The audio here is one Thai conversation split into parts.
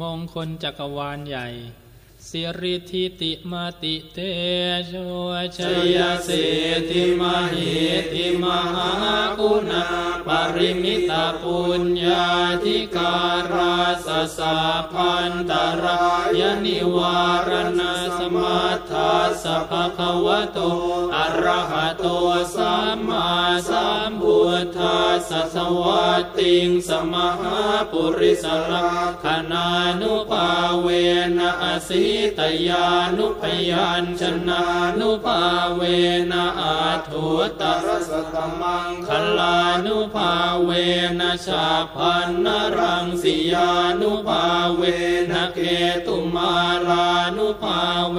มงคลจักรวาลใหญ่สิริทิติมาติเตโชชยสิธิมหิติมหาคุณา ปริมิตาปุญญาธิการาสสะพันตรายนิวารณสมัทาสัพพะวโตอรหะโตสัมมาสัมพุทธัสสะสวัตติงสมหาปุริสลักขณานุภาเวนะอสิตยานุพยัญชนะนุภาเวนะอาทุตรสตมังคลานุภาเวนะชาพันนรังสิยานุภาเวนะเกตุมารา นุภาเว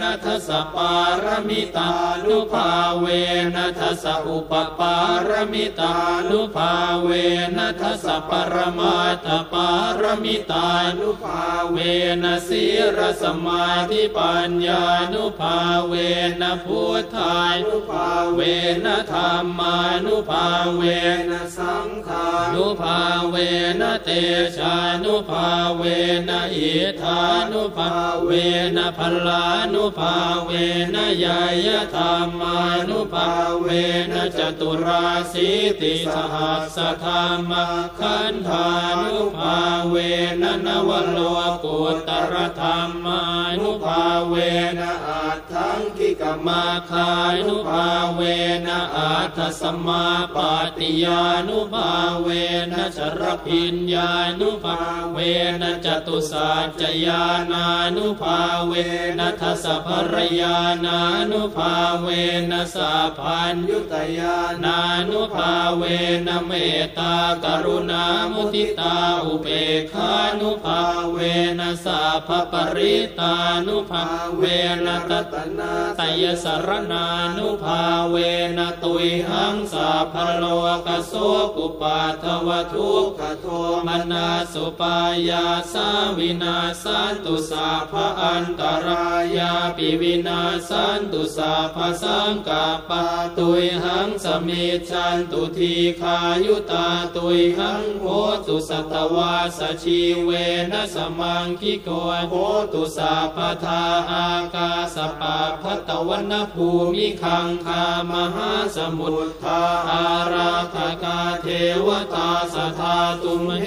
นะทัสปารมิตานุภาเวนะทัสอุปปารมิตานุภาเวนะทัสปรมาตปารมิตานุภาเวนะสีรสมาธิปัญญานุภาเวนะพุทธานุภาเวนะธรรมานุภาเวนะสังขานุภาเวนะเตชานุภาเวนะอิทานุภาเวนะพลานุภาเวนะยายธรรมานุภาเวนะจตุราสีติสหัสธรรมขันธานุภาเวนะนวโลกุตรธรรมานุภาเวนะอาทังกิกมาคานุภาเวนะอาทัสมาปาติยานุภาเวนะชรพิญญานุภาเวนะจตุสัจญานานุภาเวนะทัสภรยานานุภาเวนะสาพันยุตยานานุภาเวนะเมตตากรุณามุทิตาอุเบกานุภาเวนะสาภปริตานุภาเวนะตตนาตยสรณานุภาเวนะตุยหังสาพโลกโสกุปาทวทุกขโทมนาสุปายาสาวินาสันตุสาภอันตรายาปิวินาสันตุสาภสังกาปาตุยหังสมิชันตุทีขายุตาตุยหังโหตุสัตวาสชีเวนะสมังคิโกโหตุสาพทาอากาสปะพัตวันภูมิคังคามหาสมุทธาอาราธกาเทวตาสทาตุมเห